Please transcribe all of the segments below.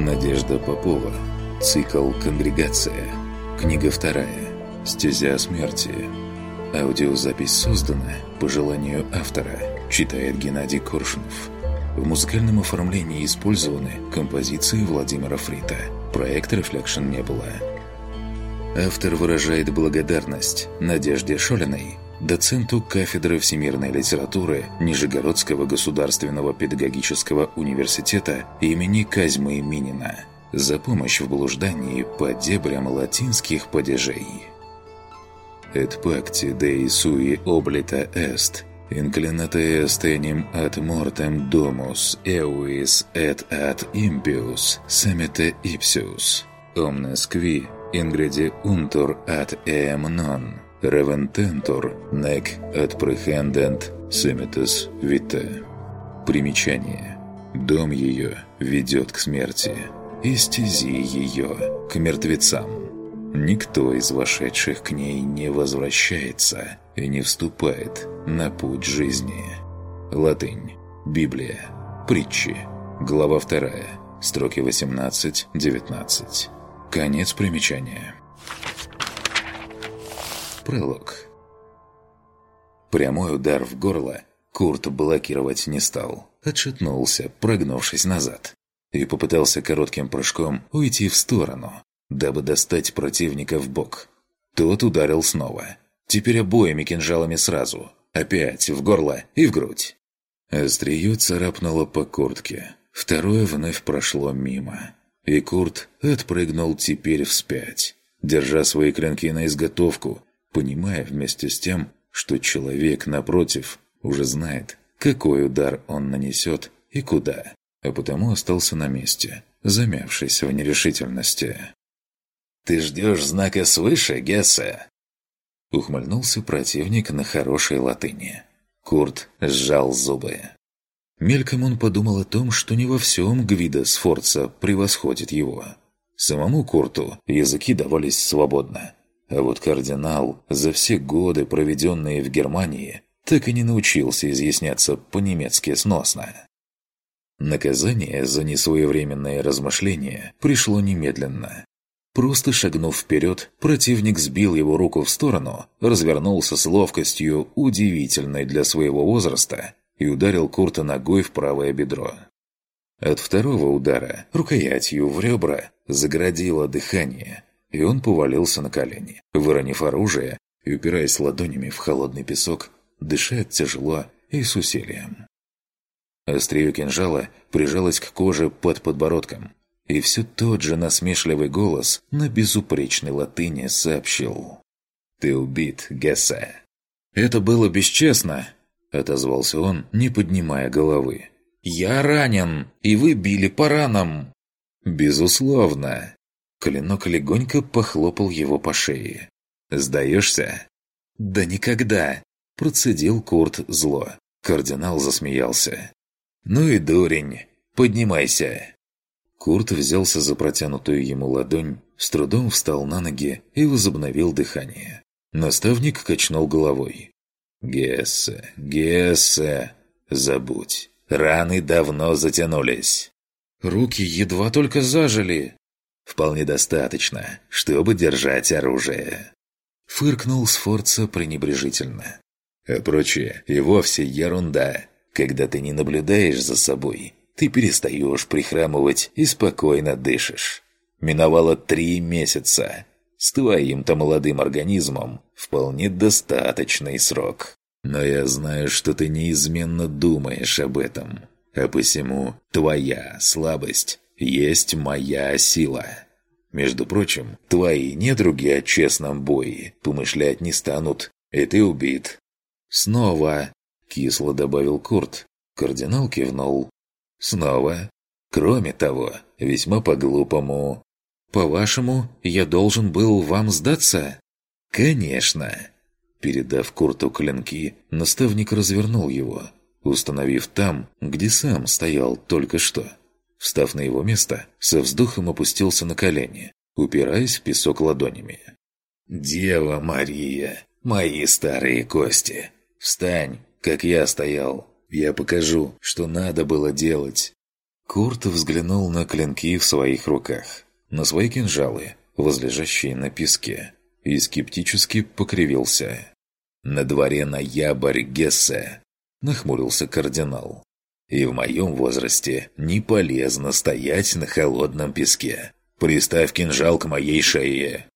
Надежда Попова. Цикл «Конгрегация». Книга вторая. «Стезя смерти». Аудиозапись создана по желанию автора. Читает Геннадий Коршунов. В музыкальном оформлении использованы композиции Владимира Фрита. Проект Reflection не было. Автор выражает благодарность Надежде Шолиной, доценту кафедры всемирной литературы Нижегородского государственного педагогического университета имени Казьмы Минина за помощь в блуждании по дебрям латинских падежей. «Et pacti Dei sui oblita est, inclinata est enim ad mortem domus euis et ad impius semete ipsius, omnes qui ingrediuntur ad eam non, nec ad prehendent semetus vitae». Примечание. Дом ее ведет к смерти, и ее к мертвецам. Никто из вошедших к ней не возвращается и не вступает на путь жизни. Латынь. Библия. Притчи. Глава 2. Строки 18-19. Конец примечания. Пролог. Прямой удар в горло Курт блокировать не стал. Отшатнулся, прогнувшись назад. И попытался коротким прыжком уйти в сторону, дабы достать противника в бок. Тот ударил снова. Теперь обоими кинжалами сразу. Опять в горло и в грудь. Острие царапнуло по куртке. Второе вновь прошло мимо. И Курт отпрыгнул теперь вспять, держа свои клинки на изготовку, понимая вместе с тем, что человек напротив уже знает, какой удар он нанесет и куда, а потому остался на месте, замявшись в нерешительности. «Ты ждешь знака свыше, Гессе?» Ухмыльнулся противник на хорошей латыни. Курт сжал зубы. Мельком он подумал о том, что не во всем Гвида Сфорца превосходит его. Самому Курту языки давались свободно. А вот кардинал за все годы, проведенные в Германии, так и не научился изъясняться по-немецки сносно. Наказание за несвоевременное размышление пришло немедленно. Просто шагнув вперед, противник сбил его руку в сторону, развернулся с ловкостью, удивительной для своего возраста, и ударил Курта ногой в правое бедро. От второго удара, рукоятью в ребра, заградило дыхание, и он повалился на колени, выронив оружие и упираясь ладонями в холодный песок, дышать тяжело и с усилием. Острие кинжала прижалось к коже под подбородком, и все тот же насмешливый голос на безупречной латыни сообщил. «Ты убит, Гессе». «Это было бесчестно», — отозвался он, не поднимая головы. «Я ранен, и вы били по ранам». «Безусловно». Клинок легонько похлопал его по шее. «Сдаешься?» «Да никогда!» – процедил Курт зло. Кардинал засмеялся. «Ну и дурень! Поднимайся!» Курт взялся за протянутую ему ладонь, с трудом встал на ноги и возобновил дыхание. Наставник качнул головой. «Гессе, Гессе, забудь. Раны давно затянулись». «Руки едва только зажили». «Вполне достаточно, чтобы держать оружие». Фыркнул Сфорца пренебрежительно. «А прочее и вовсе ерунда, когда ты не наблюдаешь за собой» ты перестаешь прихрамывать и спокойно дышишь. Миновало три месяца. С твоим-то молодым организмом вполне достаточный срок. Но я знаю, что ты неизменно думаешь об этом. А посему твоя слабость есть моя сила. Между прочим, твои недруги о честном бое помышлять не станут, и ты убит. Снова, кисло добавил Курт. Кардинал кивнул. Снова. Кроме того, весьма по-глупому. «По-вашему, я должен был вам сдаться?» «Конечно!» Передав Курту клинки, наставник развернул его, установив там, где сам стоял только что. Встав на его место, со вздохом опустился на колени, упираясь в песок ладонями. «Дева Мария, мои старые кости! Встань, как я стоял!» Я покажу, что надо было делать». Курт взглянул на клинки в своих руках, на свои кинжалы, возлежащие на песке, и скептически покривился. «На дворе ноябрь Гессе», – нахмурился кардинал. «И в моем возрасте не полезно стоять на холодном песке. Приставь кинжал к моей шее».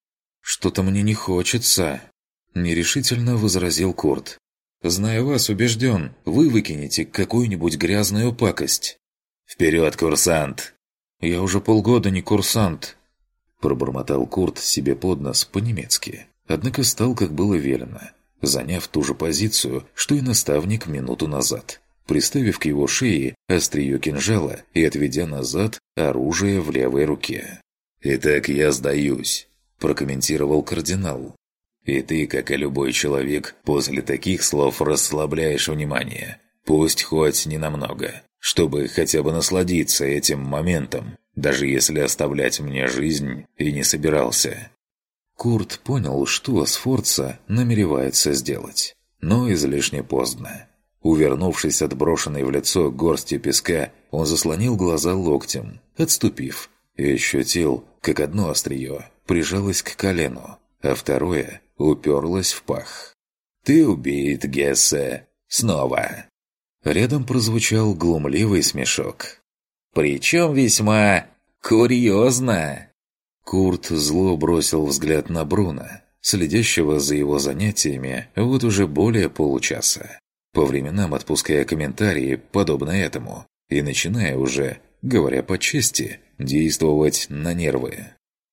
«Что-то мне не хочется», – нерешительно возразил Курт. «Зная вас, убежден, вы выкинете какую-нибудь грязную пакость». «Вперед, курсант!» «Я уже полгода не курсант», – пробормотал Курт себе под нос по-немецки. Однако стал, как было велено, заняв ту же позицию, что и наставник минуту назад, приставив к его шее острие кинжала и отведя назад оружие в левой руке. «Итак, я сдаюсь», – прокомментировал кардинал. «И ты, как и любой человек, после таких слов расслабляешь внимание. Пусть хоть ненамного, чтобы хотя бы насладиться этим моментом, даже если оставлять мне жизнь и не собирался». Курт понял, что Сфорца намеревается сделать, но излишне поздно. Увернувшись от брошенной в лицо горсти песка, он заслонил глаза локтем, отступив, и ощутил, как одно острие прижалось к колену, а второе уперлось в пах. «Ты убит, Гессе! Снова!» Рядом прозвучал глумливый смешок. «Причем весьма курьезно!» Курт зло бросил взгляд на Бруна, следящего за его занятиями вот уже более получаса, по временам отпуская комментарии, подобно этому, и начиная уже, говоря по чести, действовать на нервы.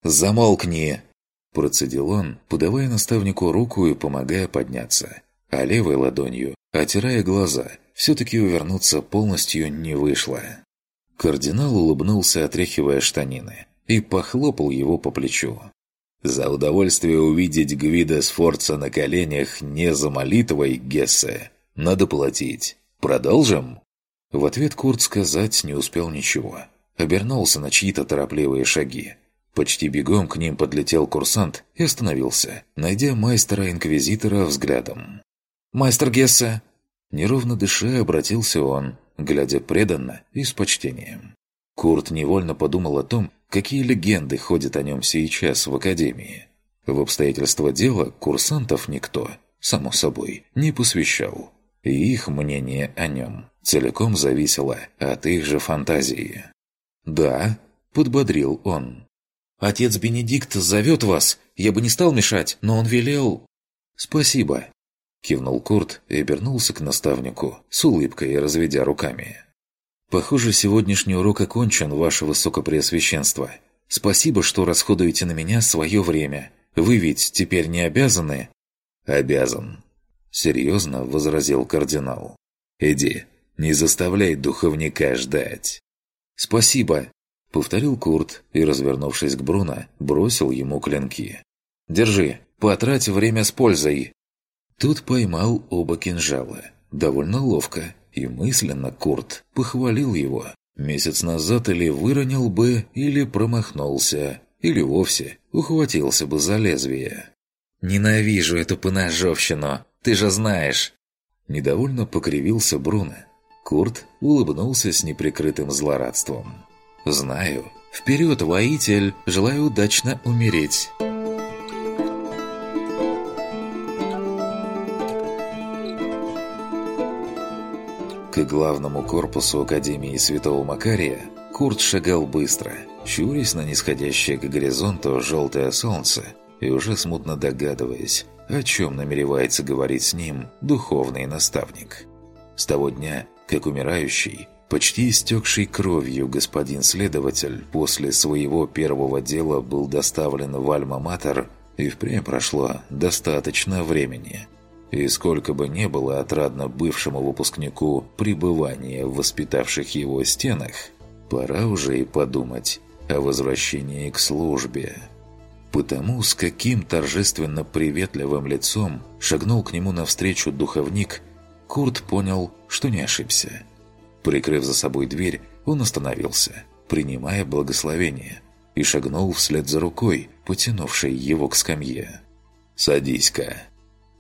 «Замолкни!» – процедил он, подавая наставнику руку и помогая подняться, а левой ладонью, отирая глаза, все-таки увернуться полностью не вышло. Кардинал улыбнулся, отряхивая штанины, и похлопал его по плечу. «За удовольствие увидеть Гвида Сфорца на коленях не за молитвой, Гессе, надо платить. Продолжим?» В ответ Курт сказать не успел ничего. Обернулся на чьи-то торопливые шаги. Почти бегом к ним подлетел курсант и остановился, найдя майстера-инквизитора взглядом. «Майстер Гессе!» Неровно дыша обратился он, глядя преданно и с почтением. Курт невольно подумал о том, какие легенды ходят о нем сейчас в Академии. В обстоятельства дела курсантов никто, само собой, не посвящал. И их мнение о нем целиком зависело от их же фантазии. «Да», — подбодрил он. «Отец Бенедикт зовет вас. Я бы не стал мешать, но он велел...» «Спасибо», Кивнул Курт и обернулся к наставнику, с улыбкой разведя руками. «Похоже, сегодняшний урок окончен, ваше высокопреосвященство. Спасибо, что расходуете на меня свое время. Вы ведь теперь не обязаны?» «Обязан», — серьезно возразил кардинал. «Иди, не заставляй духовника ждать». «Спасибо», — повторил Курт и, развернувшись к Бруно, бросил ему клинки. «Держи, потрать время с пользой». Тут поймал оба кинжала. Довольно ловко. И мысленно Курт похвалил его. Месяц назад или выронил бы, или промахнулся, или вовсе ухватился бы за лезвие. «Ненавижу эту поножовщину, ты же знаешь!» Недовольно покривился Бруно. Курт улыбнулся с неприкрытым злорадством. «Знаю. Вперед, воитель! Желаю удачно умереть!» К главному корпусу Академии Святого Макария Курт шагал быстро, щурясь на нисходящее к горизонту желтое солнце и уже смутно догадываясь, о чем намеревается говорить с ним духовный наставник. С того дня, как умирающий, почти истекший кровью господин следователь после своего первого дела был доставлен в Альма-Матер, и впрямь прошло достаточно времени – и сколько бы ни было отрадно бывшему выпускнику пребывания в воспитавших его стенах, пора уже и подумать о возвращении к службе. Потому с каким торжественно приветливым лицом шагнул к нему навстречу духовник, Курт понял, что не ошибся. Прикрыв за собой дверь, он остановился, принимая благословение, и шагнул вслед за рукой, потянувшей его к скамье. «Садись-ка»,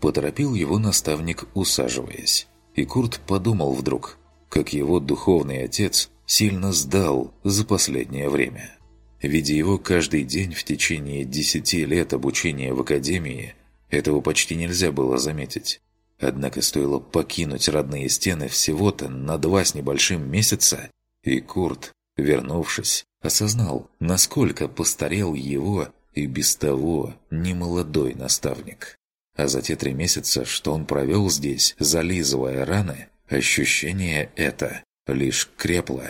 Поторопил его наставник, усаживаясь. И Курт подумал вдруг, как его духовный отец сильно сдал за последнее время. Видя его каждый день в течение десяти лет обучения в академии, этого почти нельзя было заметить. Однако стоило покинуть родные стены всего-то на два с небольшим месяца, и Курт, вернувшись, осознал, насколько постарел его и без того немолодой наставник. А за те три месяца, что он провел здесь, зализывая раны, ощущение это лишь крепло.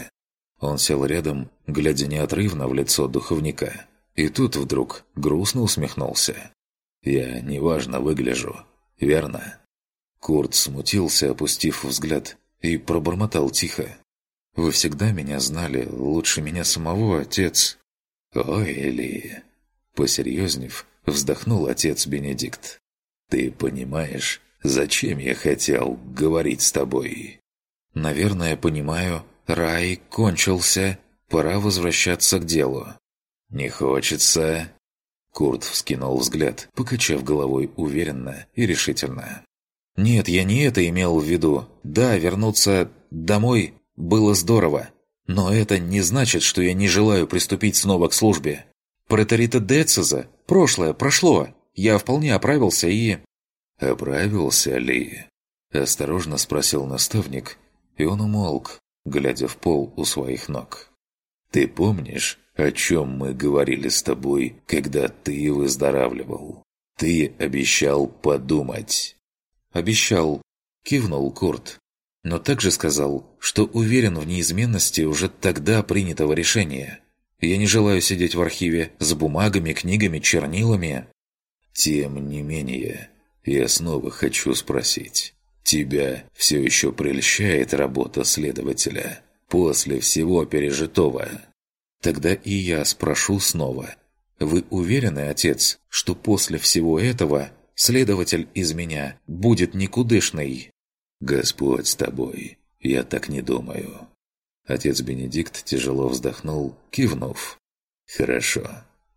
Он сел рядом, глядя неотрывно в лицо духовника. И тут вдруг грустно усмехнулся. «Я неважно выгляжу, верно?» Курт смутился, опустив взгляд, и пробормотал тихо. «Вы всегда меня знали, лучше меня самого, отец». «Ой, Ли!» Посерьезнев, вздохнул отец Бенедикт. «Ты понимаешь, зачем я хотел говорить с тобой?» «Наверное, понимаю. Рай кончился. Пора возвращаться к делу». «Не хочется?» Курт вскинул взгляд, покачав головой уверенно и решительно. «Нет, я не это имел в виду. Да, вернуться домой было здорово. Но это не значит, что я не желаю приступить снова к службе. Протерита Децеза, прошлое, прошло. Я вполне оправился и...» «Оправился ли?» – осторожно спросил наставник, и он умолк, глядя в пол у своих ног. «Ты помнишь, о чем мы говорили с тобой, когда ты выздоравливал? Ты обещал подумать». «Обещал», – кивнул Курт. Но также сказал, что уверен в неизменности уже тогда принятого решения. Я не желаю сидеть в архиве с бумагами, книгами, чернилами. Тем не менее, я снова хочу спросить. Тебя все еще прельщает работа следователя после всего пережитого? Тогда и я спрошу снова. Вы уверены, отец, что после всего этого следователь из меня будет никудышный?» «Господь с тобой, я так не думаю». Отец Бенедикт тяжело вздохнул, кивнув. «Хорошо,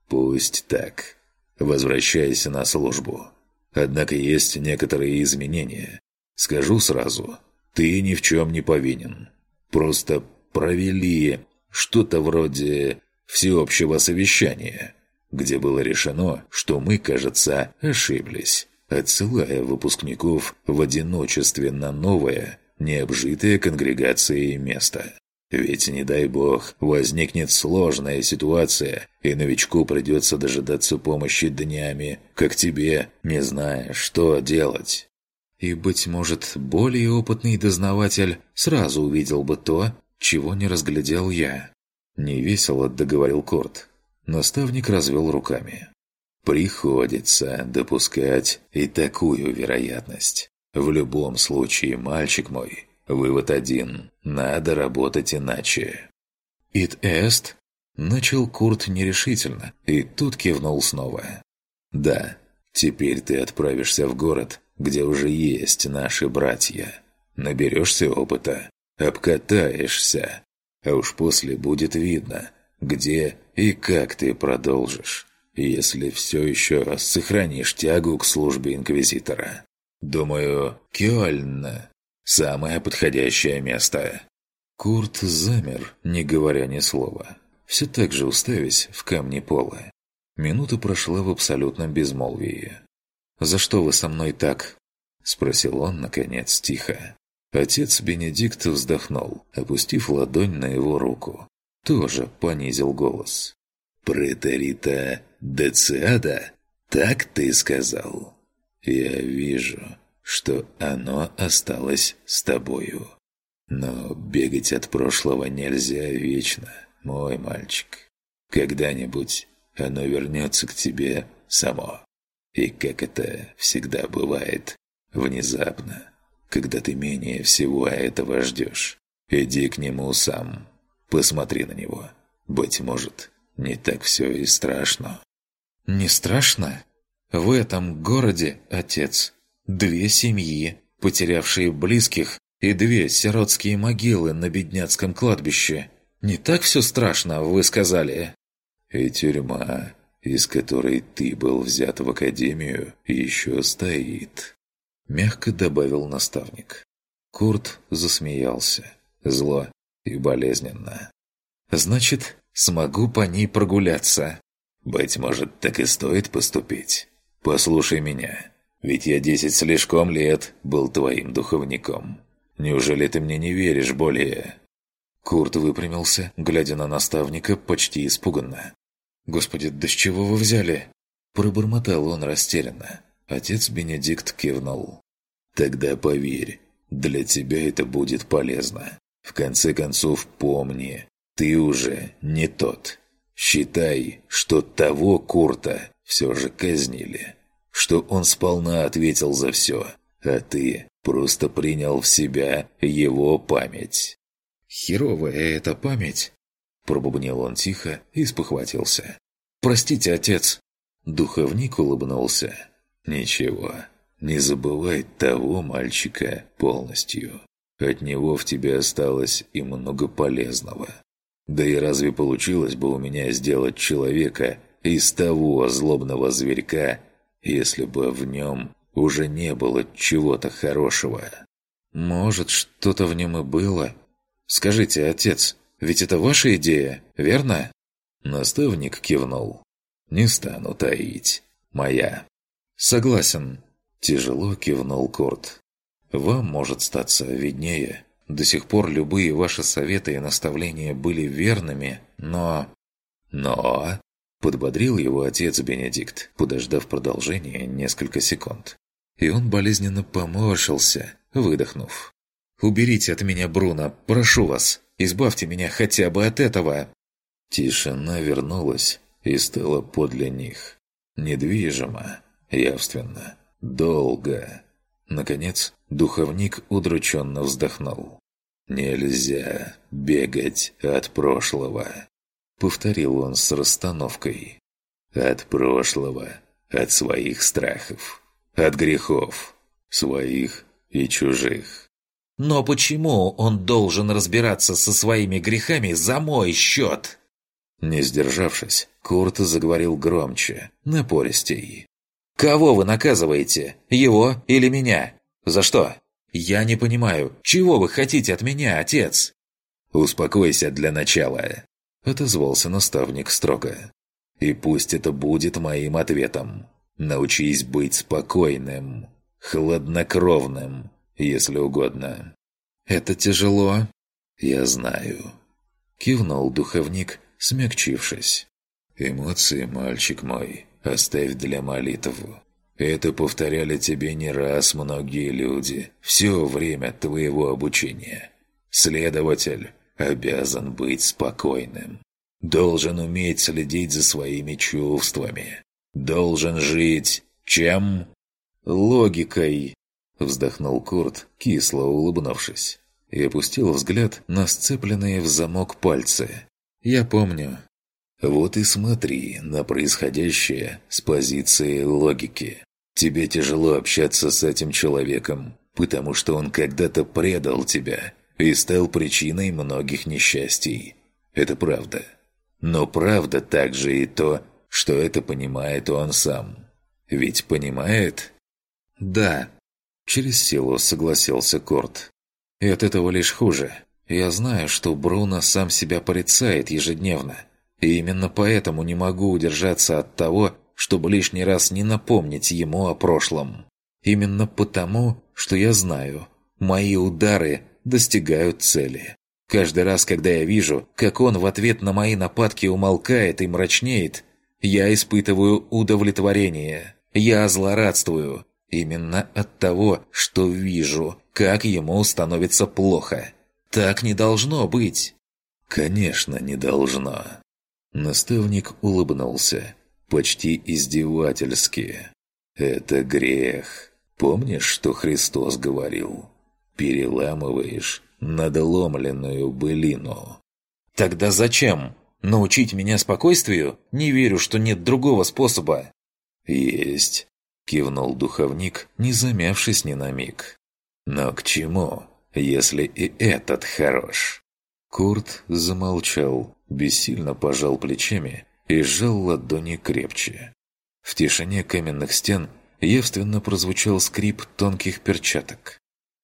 пусть так. Возвращайся на службу. Однако есть некоторые изменения. Скажу сразу, ты ни в чем не повинен. Просто провели что-то вроде всеобщего совещания, где было решено, что мы, кажется, ошиблись, отсылая выпускников в одиночестве на новое, необжитое конгрегацией место. Ведь, не дай бог, возникнет сложная ситуация, и новичку придется дожидаться помощи днями, как тебе, не зная, что делать. И, быть может, более опытный дознаватель сразу увидел бы то, чего не разглядел я. Невесело договорил Корт. Наставник развел руками. Приходится допускать и такую вероятность. В любом случае, мальчик мой, Вывод один. Надо работать иначе. «It est?» Начал Курт нерешительно, и тут кивнул снова. «Да, теперь ты отправишься в город, где уже есть наши братья. Наберешься опыта, обкатаешься, а уж после будет видно, где и как ты продолжишь, если все еще сохранишь тягу к службе Инквизитора. Думаю, Кёльн Самое подходящее место». Курт замер, не говоря ни слова, все так же уставясь в камни пола. Минута прошла в абсолютном безмолвии. «За что вы со мной так?» – спросил он, наконец, тихо. Отец Бенедикт вздохнул, опустив ладонь на его руку. Тоже понизил голос. «Претерита дециада? Так ты сказал?» «Я вижу, что оно осталось с тобою. Но бегать от прошлого нельзя вечно, мой мальчик. Когда-нибудь оно вернется к тебе само. И как это всегда бывает, внезапно, когда ты менее всего этого ждешь. Иди к нему сам, посмотри на него. Быть может, не так все и страшно. «Не страшно? В этом городе, отец, Две семьи, потерявшие близких, и две сиротские могилы на бедняцком кладбище. Не так все страшно, вы сказали?» «И тюрьма, из которой ты был взят в академию, еще стоит», — мягко добавил наставник. Курт засмеялся. Зло, и болезненно. «Значит, смогу по ней прогуляться». «Быть может, так и стоит поступить. Послушай меня, ведь я десять слишком лет был твоим духовником. Неужели ты мне не веришь более?» Курт выпрямился, глядя на наставника почти испуганно. «Господи, да с чего вы взяли?» Пробормотал он растерянно. Отец Бенедикт кивнул. «Тогда поверь, для тебя это будет полезно. В конце концов, помни, ты уже не тот. Считай, что того Курта все же казнили. Что он сполна ответил за все, а ты просто принял в себя его память. «Херовая эта память!» Пробубнил он тихо и спохватился. «Простите, отец!» Духовник улыбнулся. «Ничего, не забывай того мальчика полностью. От него в тебе осталось и много полезного. Да и разве получилось бы у меня сделать человека из того злобного зверька, если бы в нем уже не было чего-то хорошего?» «Может, что-то в нем и было?» «Скажите, отец, ведь это ваша идея, верно?» Наставник кивнул. «Не стану таить. Моя». «Согласен». Тяжело кивнул Курт. «Вам может статься виднее. До сих пор любые ваши советы и наставления были верными, но...» «Но...» – подбодрил его отец Бенедикт, подождав продолжения несколько секунд. И он болезненно поморщился, выдохнув. «Уберите от меня Бруно, прошу вас! Избавьте меня хотя бы от этого!» Тишина вернулась и стала подле них. Недвижимо, явственно, долго. Наконец, духовник удрученно вздохнул. «Нельзя бегать от прошлого», — повторил он с расстановкой. «От прошлого, от своих страхов, от грехов, своих и чужих. Но почему он должен разбираться со своими грехами за мой счет?» Не сдержавшись, Курт заговорил громче, напористей. «Кого вы наказываете? Его или меня? За что? Я не понимаю, чего вы хотите от меня, отец?» «Успокойся для начала», — отозвался наставник строго. «И пусть это будет моим ответом. Научись быть спокойным, хладнокровным, если угодно». «Это тяжело». «Я знаю», — кивнул духовник, смягчившись. «Эмоции, мальчик мой, оставь для молитву. Это повторяли тебе не раз многие люди все время твоего обучения. Следователь обязан быть спокойным. Должен уметь следить за своими чувствами. Должен жить чем? Логикой. Вздохнул Курт, кисло улыбнувшись, и опустил взгляд на сцепленные в замок пальцы. «Я помню». «Вот и смотри на происходящее с позиции логики. Тебе тяжело общаться с этим человеком, потому что он когда-то предал тебя и стал причиной многих несчастий. Это правда. Но правда также и то, что это понимает он сам. Ведь понимает?» «Да», Через силу согласился Корт. И от этого лишь хуже. Я знаю, что Бруно сам себя порицает ежедневно. И именно поэтому не могу удержаться от того, чтобы лишний раз не напомнить ему о прошлом. Именно потому, что я знаю, мои удары достигают цели. Каждый раз, когда я вижу, как он в ответ на мои нападки умолкает и мрачнеет, я испытываю удовлетворение. Я злорадствую, Именно от того, что вижу, как ему становится плохо. Так не должно быть. Конечно, не должно. Наставник улыбнулся, почти издевательски. Это грех. Помнишь, что Христос говорил? Переламываешь надломленную былину. Тогда зачем? Научить меня спокойствию? Не верю, что нет другого способа. Есть. – кивнул духовник, не замявшись ни на миг. «Но к чему, если и этот хорош?» Курт замолчал, бессильно пожал плечами и сжал ладони крепче. В тишине каменных стен явственно прозвучал скрип тонких перчаток.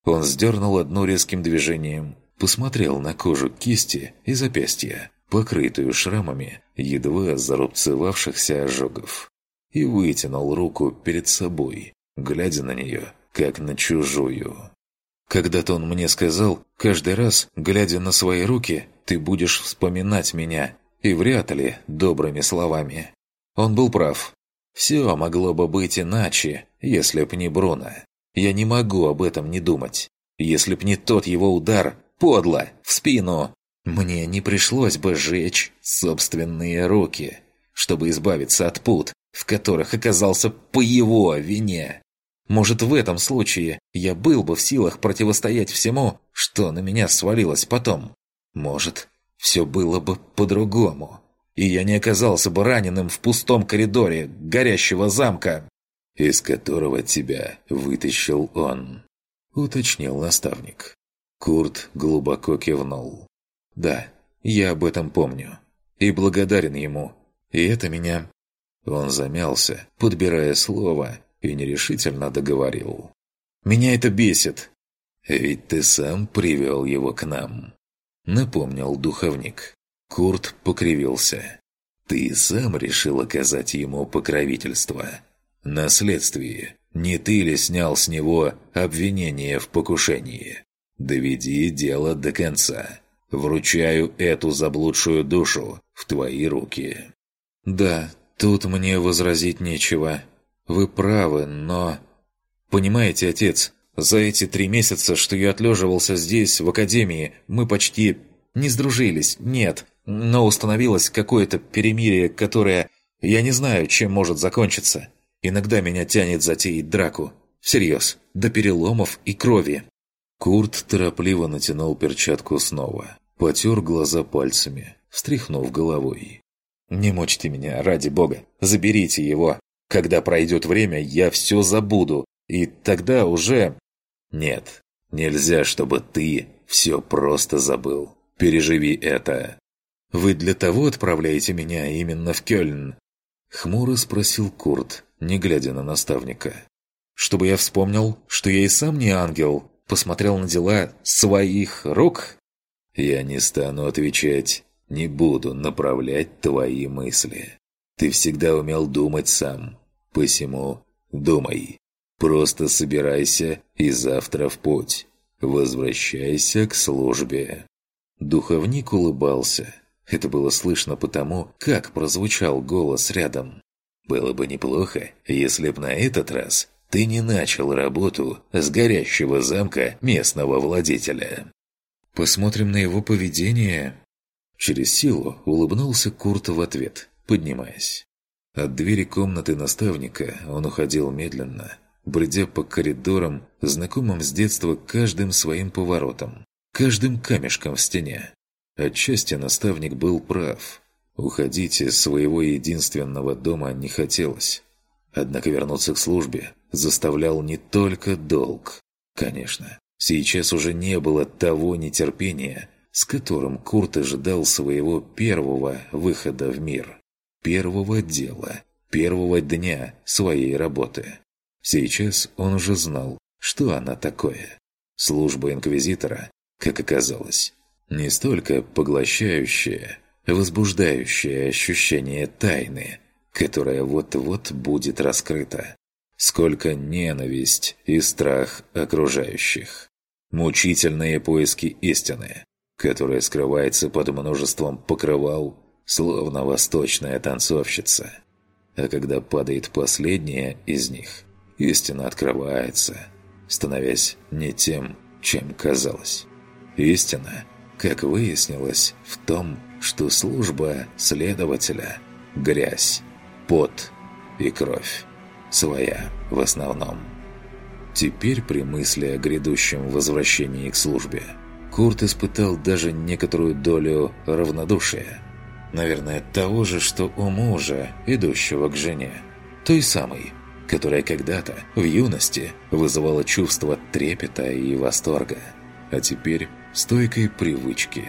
Он сдернул одну резким движением, Посмотрел на кожу кисти и запястья, покрытую шрамами едва зарубцевавшихся ожогов, и вытянул руку перед собой, глядя на нее, как на чужую. Когда-то он мне сказал, каждый раз, глядя на свои руки, ты будешь вспоминать меня, и вряд ли добрыми словами. Он был прав. Все могло бы быть иначе, если б не Бруно. Я не могу об этом не думать. Если б не тот его удар, подло, в спину, мне не пришлось бы сжечь собственные руки, чтобы избавиться от пут, в которых оказался по его вине. Может, в этом случае я был бы в силах противостоять всему, что на меня свалилось потом. Может, все было бы по-другому, и я не оказался бы раненым в пустом коридоре горящего замка, из которого тебя вытащил он, уточнил наставник. Курт глубоко кивнул. Да, я об этом помню. И благодарен ему. И это меня... Он замялся, подбирая слово, и нерешительно договорил. «Меня это бесит!» «Ведь ты сам привел его к нам», — напомнил духовник. Курт покривился. «Ты сам решил оказать ему покровительство. Наследствие. Не ты ли снял с него обвинение в покушении? Доведи дело до конца. Вручаю эту заблудшую душу в твои руки». «Да, тут мне возразить нечего. Вы правы, но...» «Понимаете, отец, за эти три месяца, что я отлеживался здесь, в академии, мы почти не сдружились, нет, но установилось какое-то перемирие, которое... Я не знаю, чем может закончиться. Иногда меня тянет затеять драку. Всерьез, до переломов и крови». Курт торопливо натянул перчатку снова, потер глаза пальцами, встряхнув головой. «Не мочьте меня, ради бога! Заберите его! Когда пройдет время, я все забуду, и тогда уже...» «Нет, нельзя, чтобы ты все просто забыл. Переживи это!» «Вы для того отправляете меня именно в Кёльн?» Хмуро спросил Курт, не глядя на наставника. «Чтобы я вспомнил, что я и сам не ангел, посмотрел на дела своих рук?» «Я не стану отвечать, не буду направлять твои мысли. Ты всегда умел думать сам, посему думай. Просто собирайся и завтра в путь. Возвращайся к службе». Духовник улыбался. Это было слышно потому, как прозвучал голос рядом. «Было бы неплохо, если б на этот раз ты не начал работу с горящего замка местного владетеля. Посмотрим на его поведение. Через силу улыбнулся Курт в ответ, поднимаясь. От двери комнаты наставника он уходил медленно, бредя по коридорам, знакомым с детства каждым своим поворотом, каждым камешком в стене. Отчасти наставник был прав. Уходить из своего единственного дома не хотелось. Однако вернуться к службе заставлял не только долг. Конечно, сейчас уже не было того нетерпения, с которым Курт ожидал своего первого выхода в мир, первого дела, первого дня своей работы. Сейчас он уже знал, что она такое. Служба инквизитора, как оказалось, не столько поглощающее, возбуждающее ощущение тайны – которая вот-вот будет раскрыта. Сколько ненависть и страх окружающих. Мучительные поиски истины, которая скрывается под множеством покрывал, словно восточная танцовщица. А когда падает последняя из них, истина открывается, становясь не тем, чем казалось. Истина, как выяснилось, в том, что служба следователя – грязь пот и кровь. Своя в основном. Теперь при мысли о грядущем возвращении к службе Курт испытал даже некоторую долю равнодушия. Наверное, того же, что у мужа, идущего к жене. Той самой, которая когда-то, в юности, вызывала чувство трепета и восторга. А теперь стойкой привычки,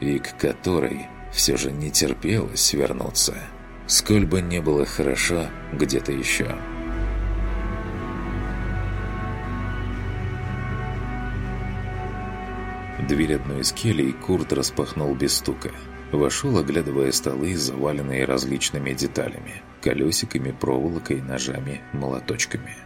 и к которой все же не терпелось вернуться сколь бы не было хорошо где-то еще. Дверь одной из келей Курт распахнул без стука. Вошел, оглядывая столы, заваленные различными деталями – колесиками, проволокой, ножами, молоточками.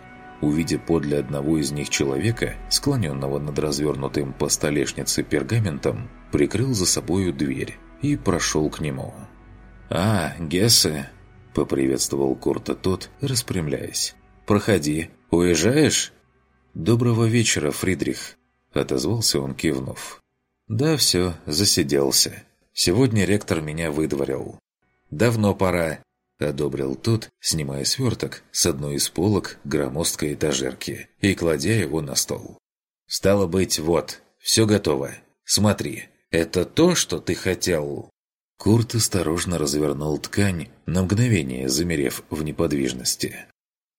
Увидя подле одного из них человека, склоненного над развернутым по столешнице пергаментом, прикрыл за собою дверь и прошел к нему. «А, Гессе!» – поприветствовал Курта тот, распрямляясь. «Проходи. Уезжаешь?» «Доброго вечера, Фридрих!» – отозвался он, кивнув. «Да, все, засиделся. Сегодня ректор меня выдворил. Давно пора, – одобрил тот, снимая сверток с одной из полок громоздкой этажерки и кладя его на стол. «Стало быть, вот, все готово. Смотри, это то, что ты хотел?» Курт осторожно развернул ткань, на мгновение замерев в неподвижности.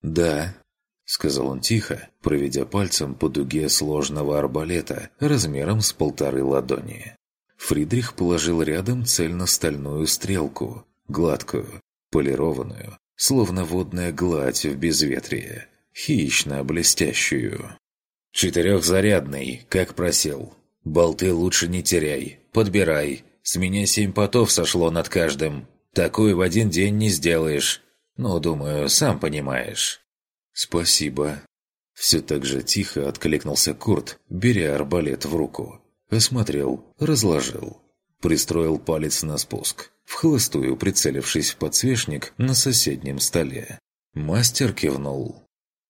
«Да», — сказал он тихо, проведя пальцем по дуге сложного арбалета размером с полторы ладони. Фридрих положил рядом цельно-стальную стрелку, гладкую, полированную, словно водная гладь в безветрие, хищно-блестящую. «Четырехзарядный, как просил. Болты лучше не теряй, подбирай. С меня семь потов сошло над каждым. Такой в один день не сделаешь. Ну, думаю, сам понимаешь». «Спасибо». Все так же тихо откликнулся Курт, беря арбалет в руку. Осмотрел, разложил. Пристроил палец на спуск вхолостую прицелившись в подсвечник на соседнем столе. Мастер кивнул.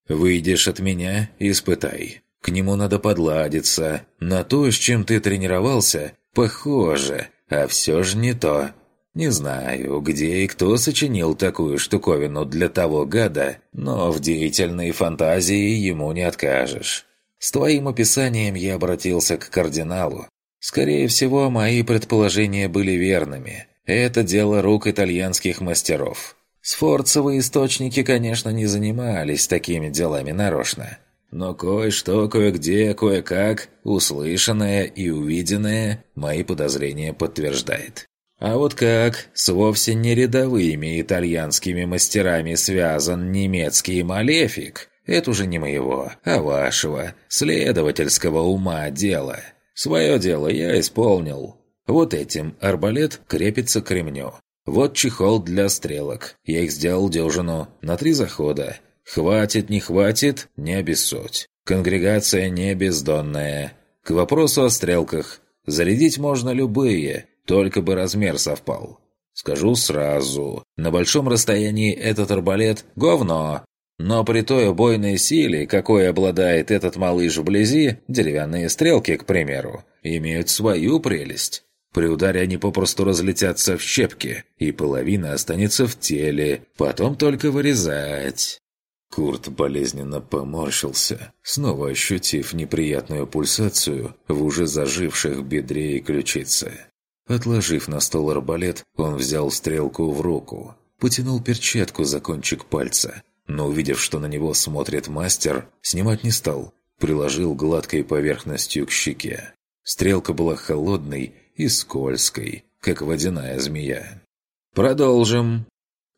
«Выйдешь от меня – испытай. К нему надо подладиться. На то, с чем ты тренировался, похоже, а все же не то. Не знаю, где и кто сочинил такую штуковину для того гада, но в деятельной фантазии ему не откажешь. С твоим описанием я обратился к кардиналу. Скорее всего, мои предположения были верными. Это дело рук итальянских мастеров. Сфорцевые источники, конечно, не занимались такими делами нарочно. Но кое-что, кое-где, кое-как, услышанное и увиденное, мои подозрения подтверждает. А вот как с вовсе не рядовыми итальянскими мастерами связан немецкий малефик, это уже не моего, а вашего, следовательского ума дело. Свое дело я исполнил, вот этим арбалет крепится к ремню. Вот чехол для стрелок. Я их сделал дюжину, на три захода. Хватит, не хватит, не обессудь. Конгрегация не бездонная. К вопросу о стрелках. Зарядить можно любые, только бы размер совпал. Скажу сразу, на большом расстоянии этот арбалет – говно. Но при той убойной силе, какой обладает этот малыш вблизи, деревянные стрелки, к примеру, имеют свою прелесть. При ударе они попросту разлетятся в щепки, и половина останется в теле, потом только вырезать. Курт болезненно поморщился, снова ощутив неприятную пульсацию в уже заживших бедре и ключице. Отложив на стол арбалет, он взял стрелку в руку, потянул перчатку за кончик пальца, но увидев, что на него смотрит мастер, снимать не стал, приложил гладкой поверхностью к щеке. Стрелка была холодной и скользкой, как водяная змея. «Продолжим!»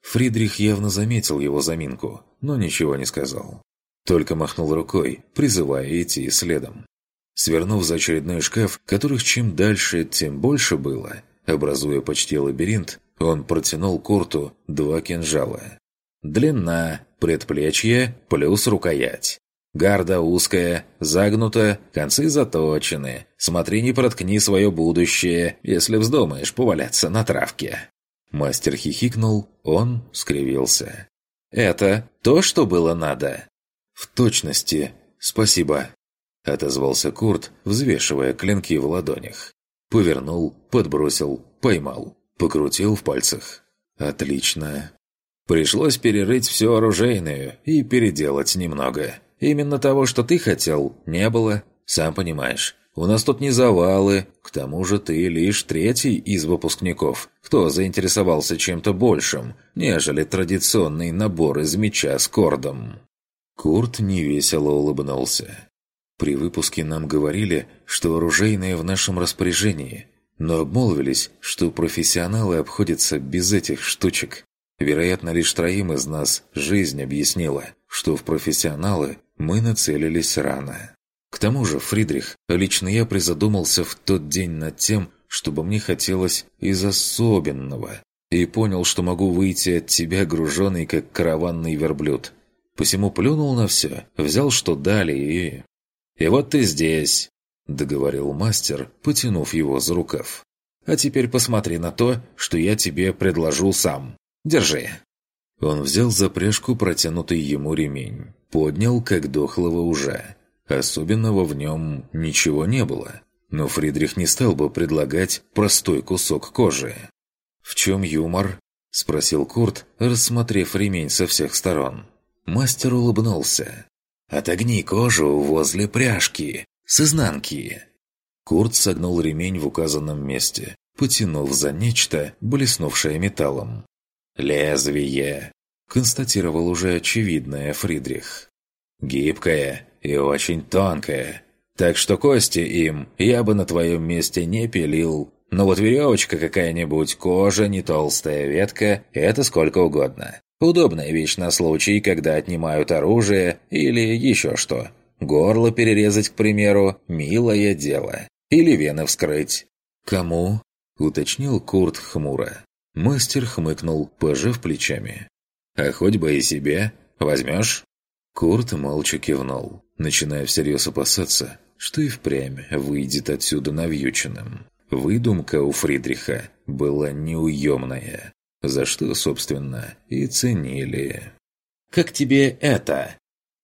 Фридрих явно заметил его заминку, но ничего не сказал. Только махнул рукой, призывая идти следом. Свернув за очередной шкаф, которых чем дальше, тем больше было, образуя почти лабиринт, он протянул Курту два кинжала. Длина, предплечье плюс рукоять. Гарда узкая, загнута, концы заточены. Смотри, не проткни свое будущее, если вздумаешь поваляться на травке». Мастер хихикнул, он скривился. «Это то, что было надо?» «В точности. Спасибо», — отозвался Курт, взвешивая клинки в ладонях. Повернул, подбросил, поймал, покрутил в пальцах. «Отлично». Пришлось перерыть все оружейное и переделать немного. Именно того, что ты хотел, не было, сам понимаешь. У нас тут не завалы, к тому же ты лишь третий из выпускников, кто заинтересовался чем-то большим, нежели традиционный набор из меча с кордом». Курт невесело улыбнулся. «При выпуске нам говорили, что оружейное в нашем распоряжении, но обмолвились, что профессионалы обходятся без этих штучек. Вероятно, лишь троим из нас жизнь объяснила, что в профессионалы мы нацелились рано. К тому же, Фридрих, лично я призадумался в тот день над тем, чтобы мне хотелось из особенного, и понял, что могу выйти от тебя груженный, как караванный верблюд. Посему плюнул на все, взял, что дали, и... «И вот ты здесь», — договорил мастер, потянув его за рукав. «А теперь посмотри на то, что я тебе предложу сам. Держи». Он взял за пряжку протянутый ему ремень, поднял, как дохлого уже. Особенного в нем ничего не было, но Фридрих не стал бы предлагать простой кусок кожи. «В чем юмор?» – спросил Курт, рассмотрев ремень со всех сторон. Мастер улыбнулся. «Отогни кожу возле пряжки, с изнанки». Курт согнул ремень в указанном месте, потянув за нечто, блеснувшее металлом. «Лезвие!» – констатировал уже очевидное Фридрих. «Гибкое и очень тонкое, так что кости им я бы на твоем месте не пилил, но вот веревочка какая-нибудь, кожа, не толстая ветка – это сколько угодно. Удобная вещь на случай, когда отнимают оружие или еще что. Горло перерезать, к примеру, милое дело. Или вены вскрыть. «Кому?» – уточнил Курт хмуро. Мастер хмыкнул, пожав плечами. «А хоть бы и себе. Возьмешь?» Курт молча кивнул, начиная всерьез опасаться, что и впрямь выйдет отсюда навьюченным. Выдумка у Фридриха была неуемная, за что, собственно, и ценили. «Как тебе это?»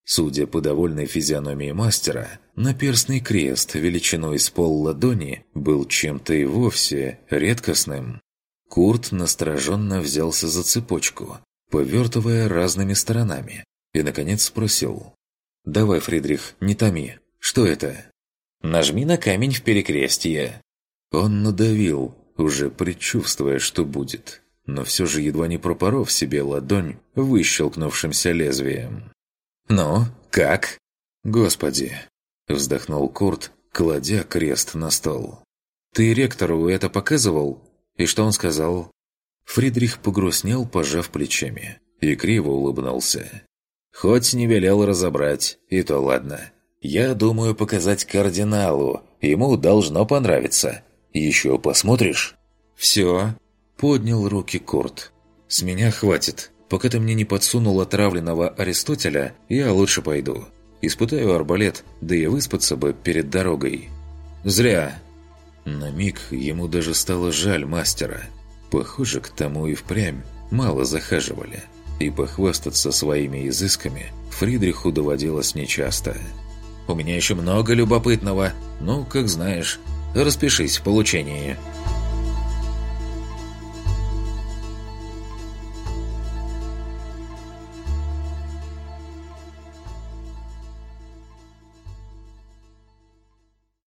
Судя по довольной физиономии мастера, наперстный крест величиной с пол ладони был чем-то и вовсе редкостным. Курт настороженно взялся за цепочку, повертывая разными сторонами, и, наконец, спросил. «Давай, Фридрих, не томи. Что это?» «Нажми на камень в перекрестие», он надавил, уже предчувствуя, что будет, но все же едва не пропоров себе ладонь выщелкнувшимся лезвием. «Ну, как?» «Господи!» – вздохнул Курт, кладя крест на стол. «Ты ректору это показывал? И что он сказал?» Фридрих погрустнел, пожав плечами, и криво улыбнулся. «Хоть не велел разобрать, и то ладно. Я думаю показать кардиналу, ему должно понравиться. «Еще посмотришь?» «Все», — поднял руки Курт. «С меня хватит. Пока ты мне не подсунул отравленного Аристотеля, я лучше пойду. Испытаю арбалет, да и выспаться бы перед дорогой». «Зря». На миг ему даже стало жаль мастера. Похоже, к тому и впрямь мало захаживали. И похвастаться своими изысками Фридриху доводилось нечасто. «У меня еще много любопытного. Ну, как знаешь». Распишись в получении.